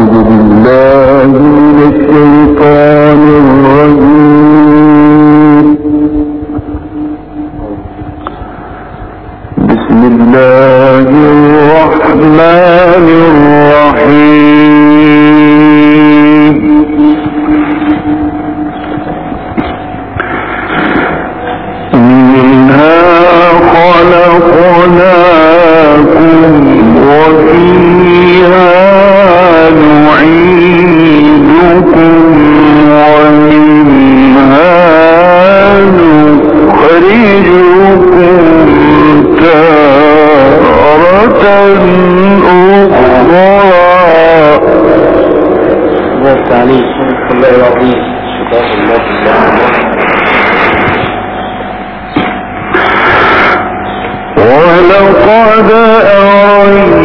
do do do ولقد أريناه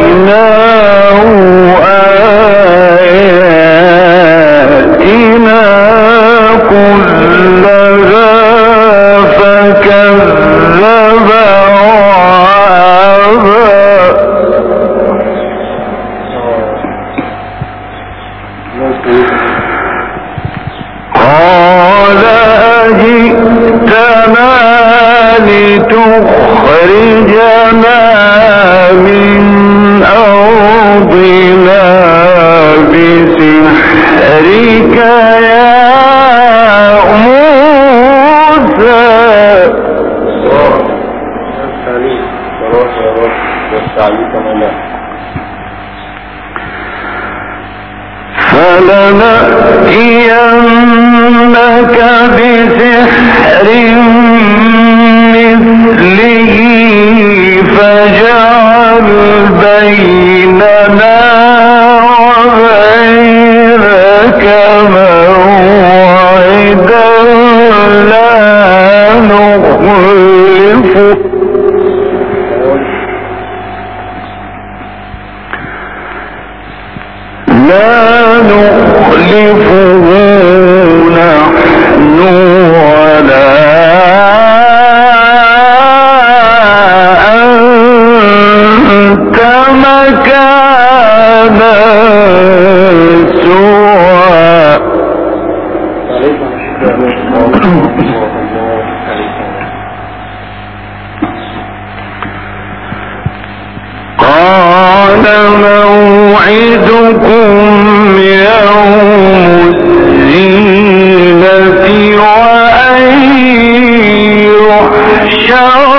show.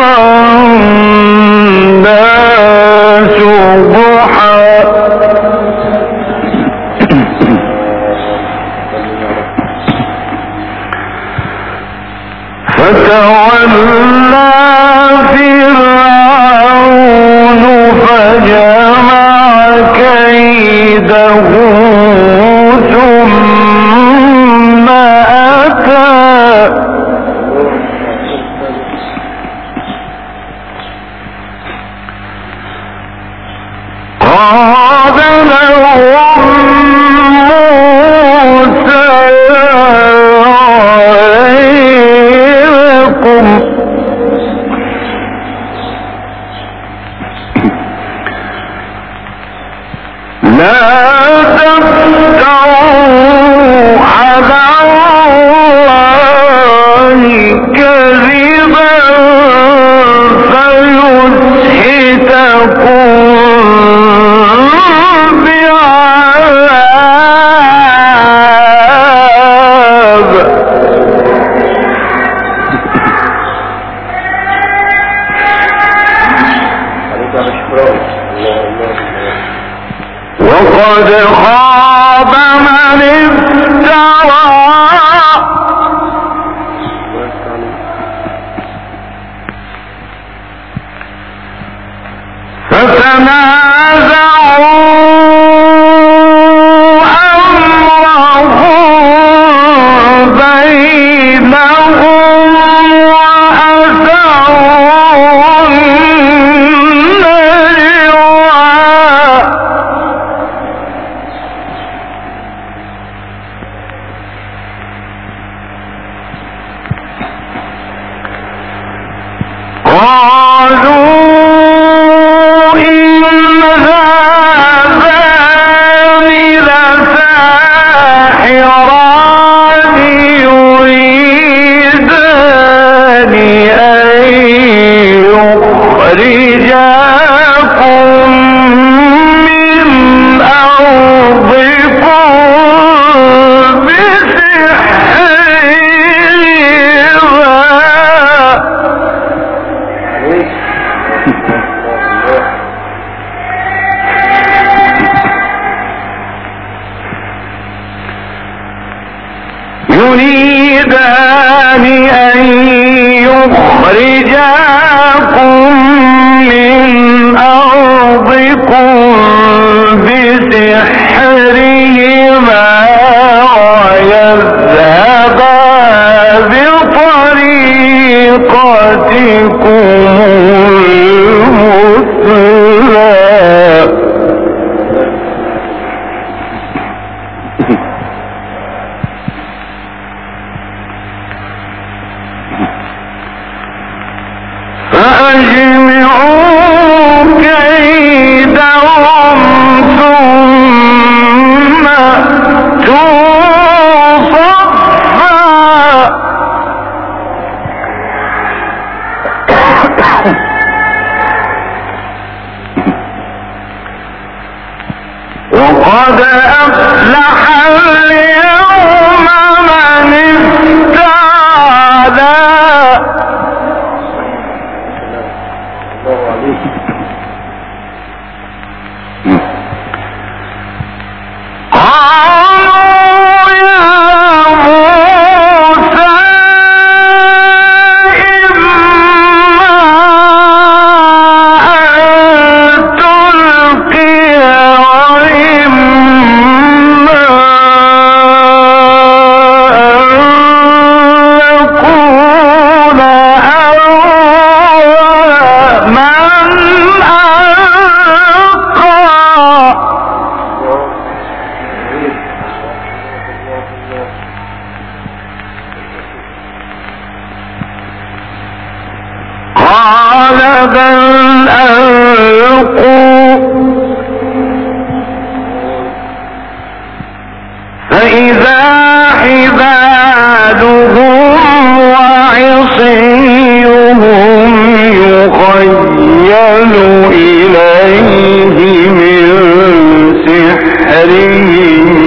سحرهم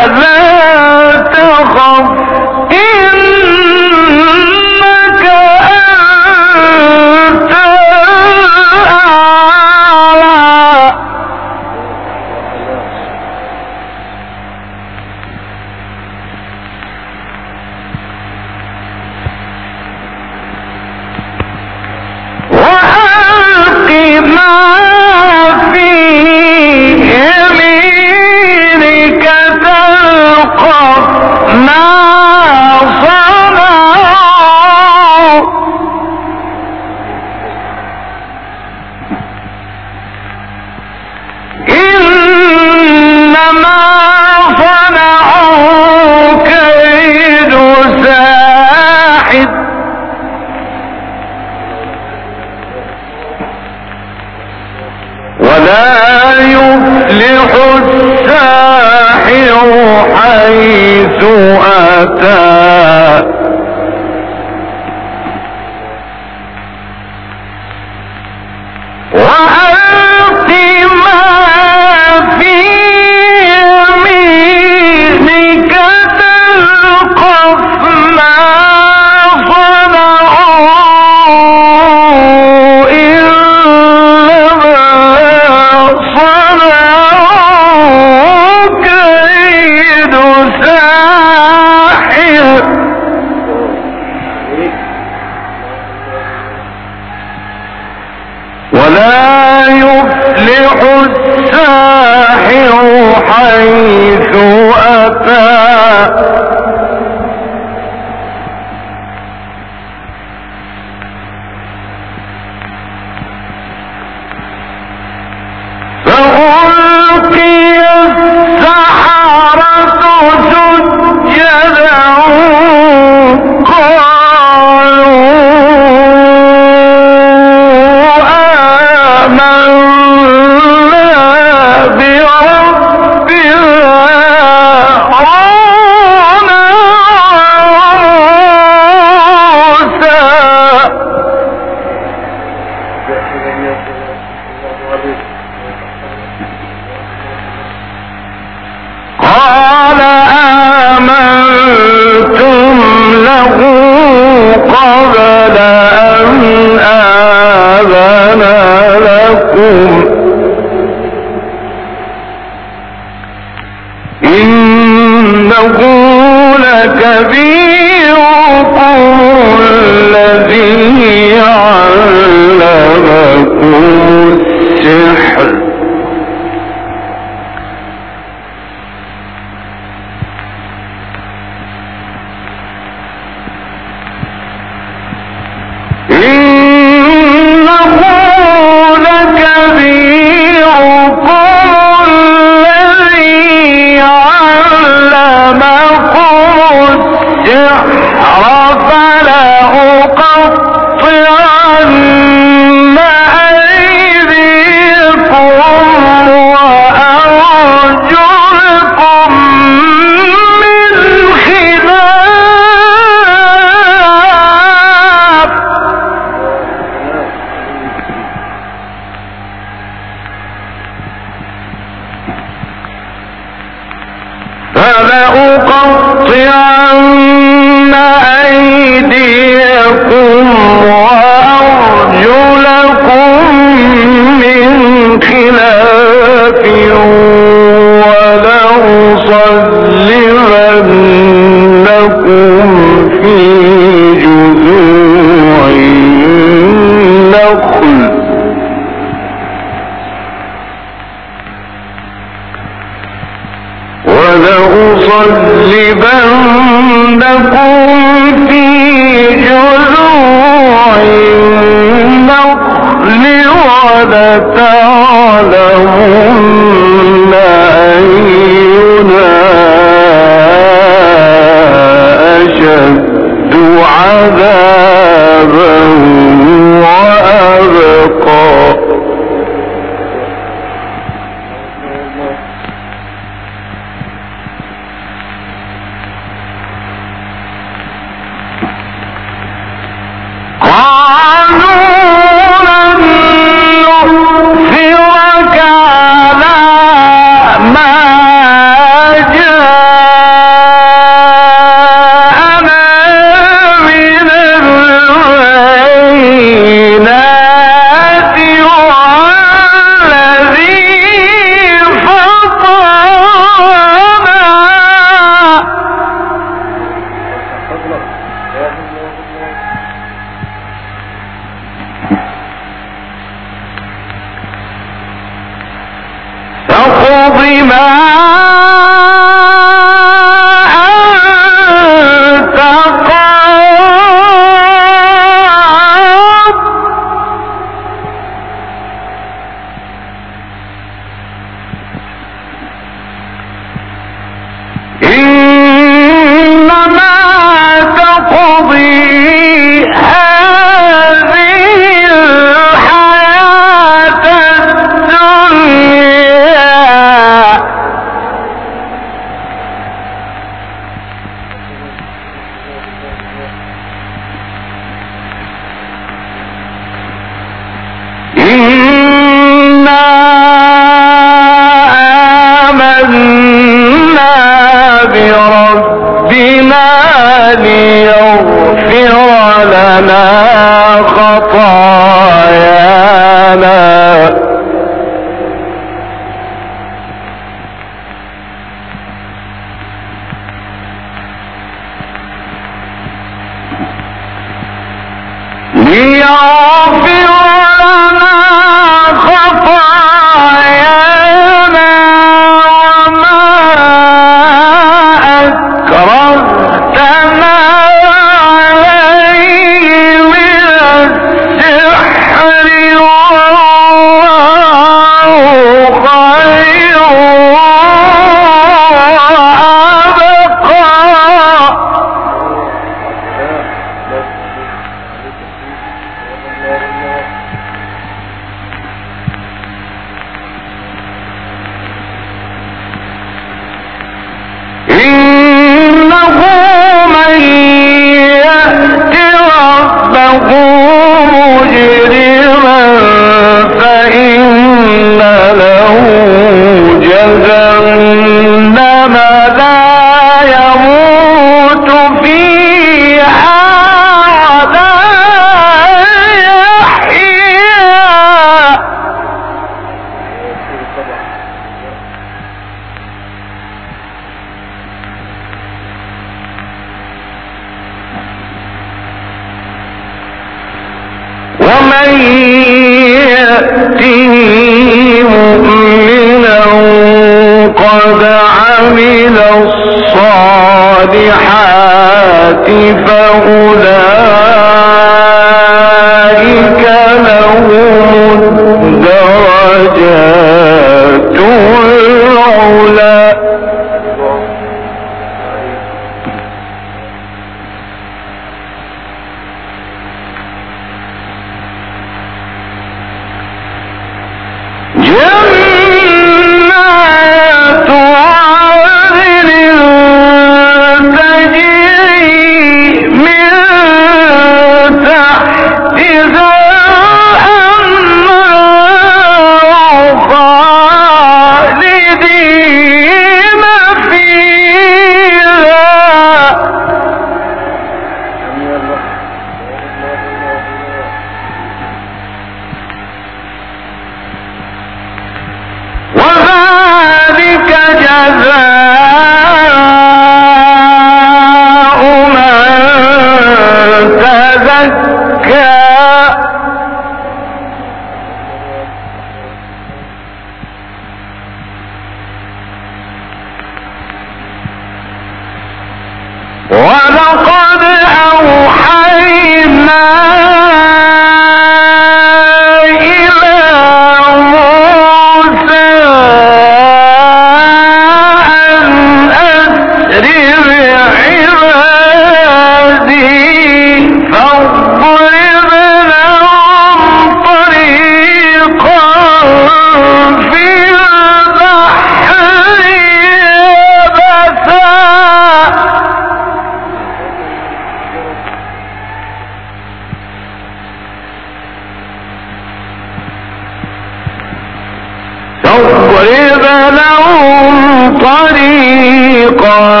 فاضرب لهم طريقا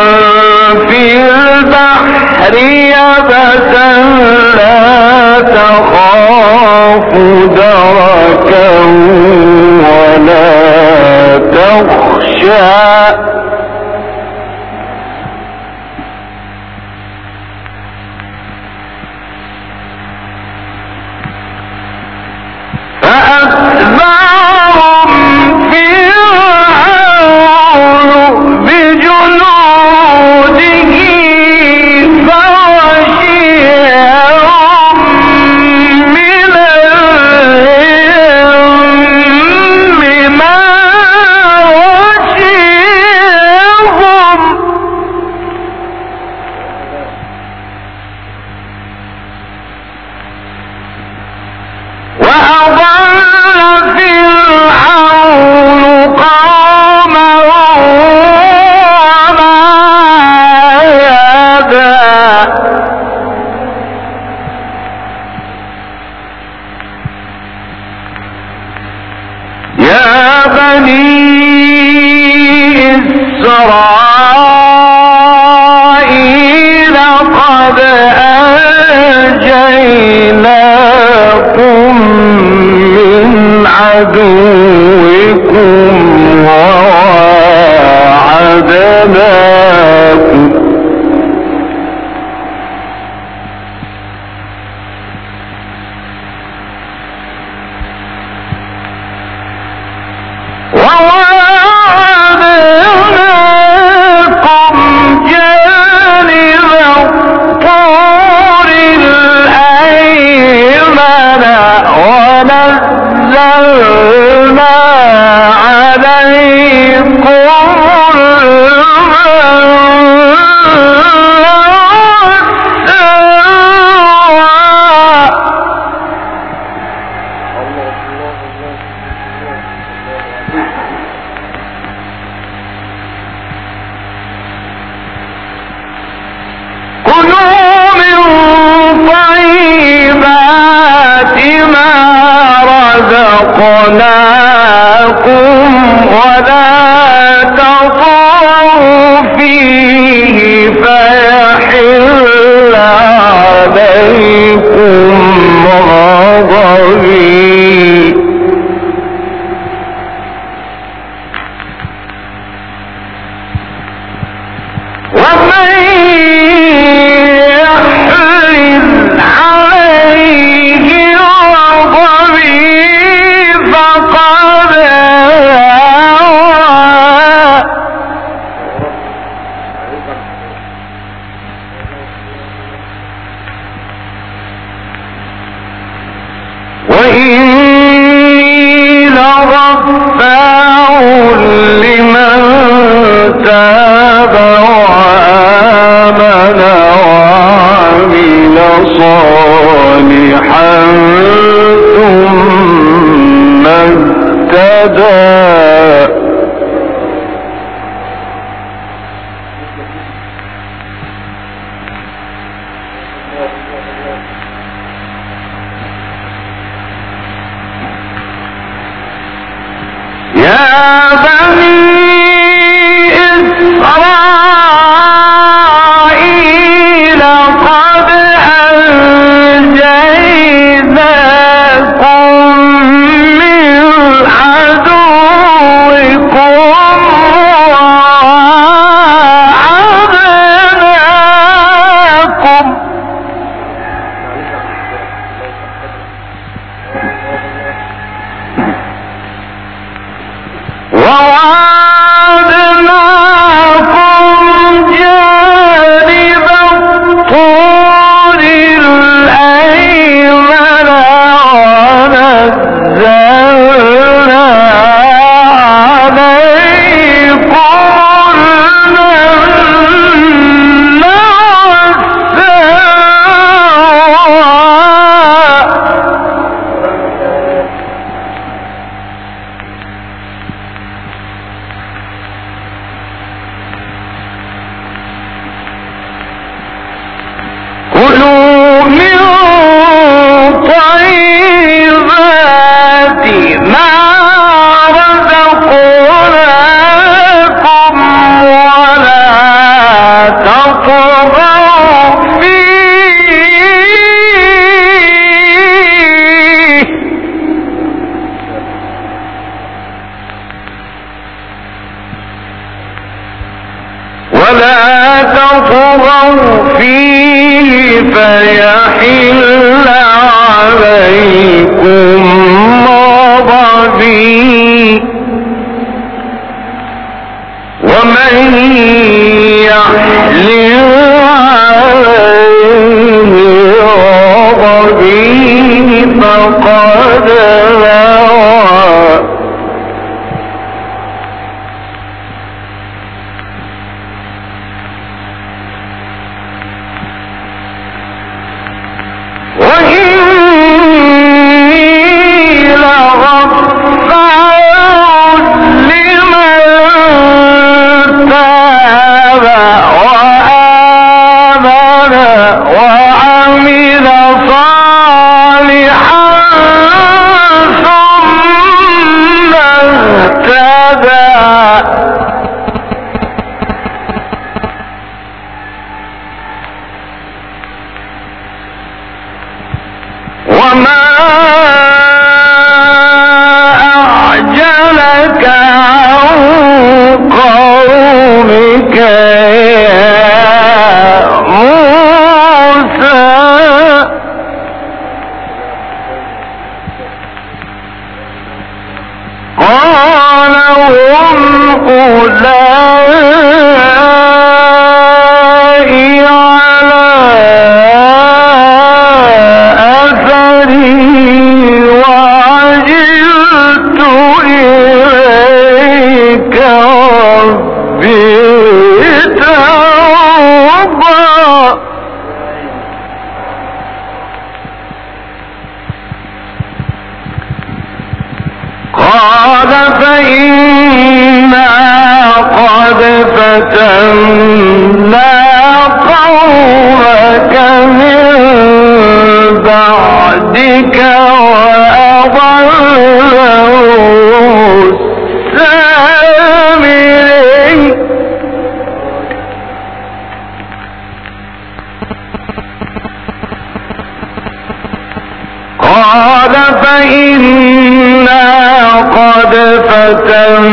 في البحر يبسا لا تخاف دركا Wow. But هم أولئك فتنا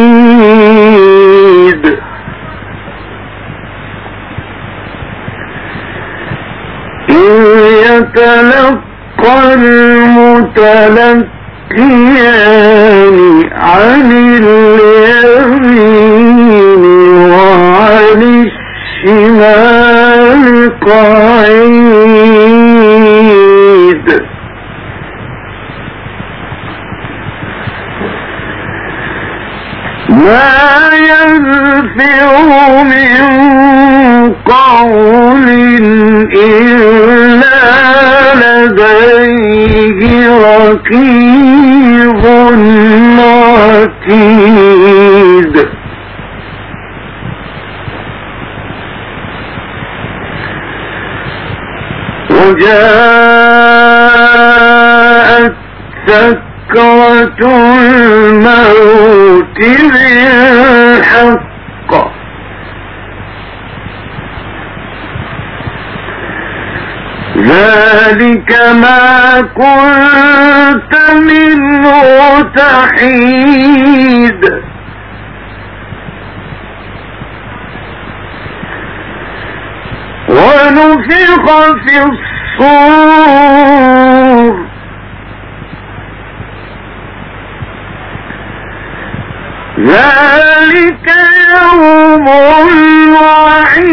يتلقى المتلقيان عن اليمين وعن الشمال قعيد. ما يلفظ من قول إلا لديه رقيب عتيد. وجاءت سكرة الموت بالحق. ذلك ما كنت منه تحيد. ونفخ في الصور. ذلك يوم الوعيد.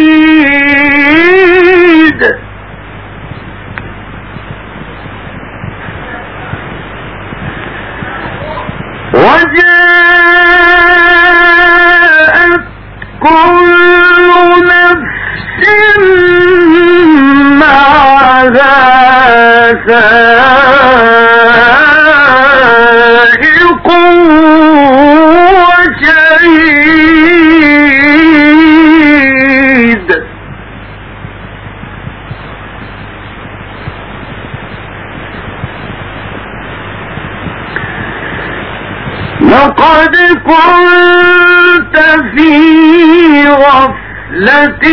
وجاءت كنت في غفلة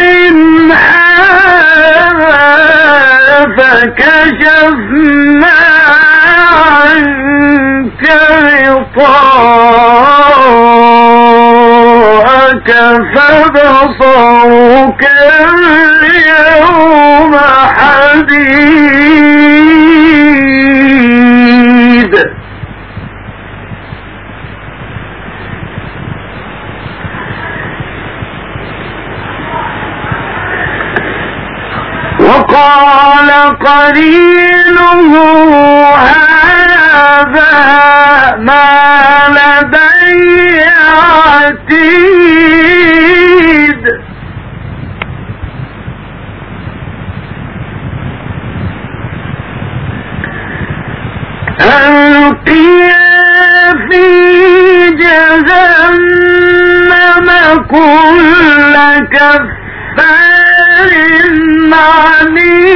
من هذا فكشفنا عنك غطاءك فبصرك اليوم حديد قرينه هذا ما لدي عتيد. ألقيا في جهنم كل كفار. عنيد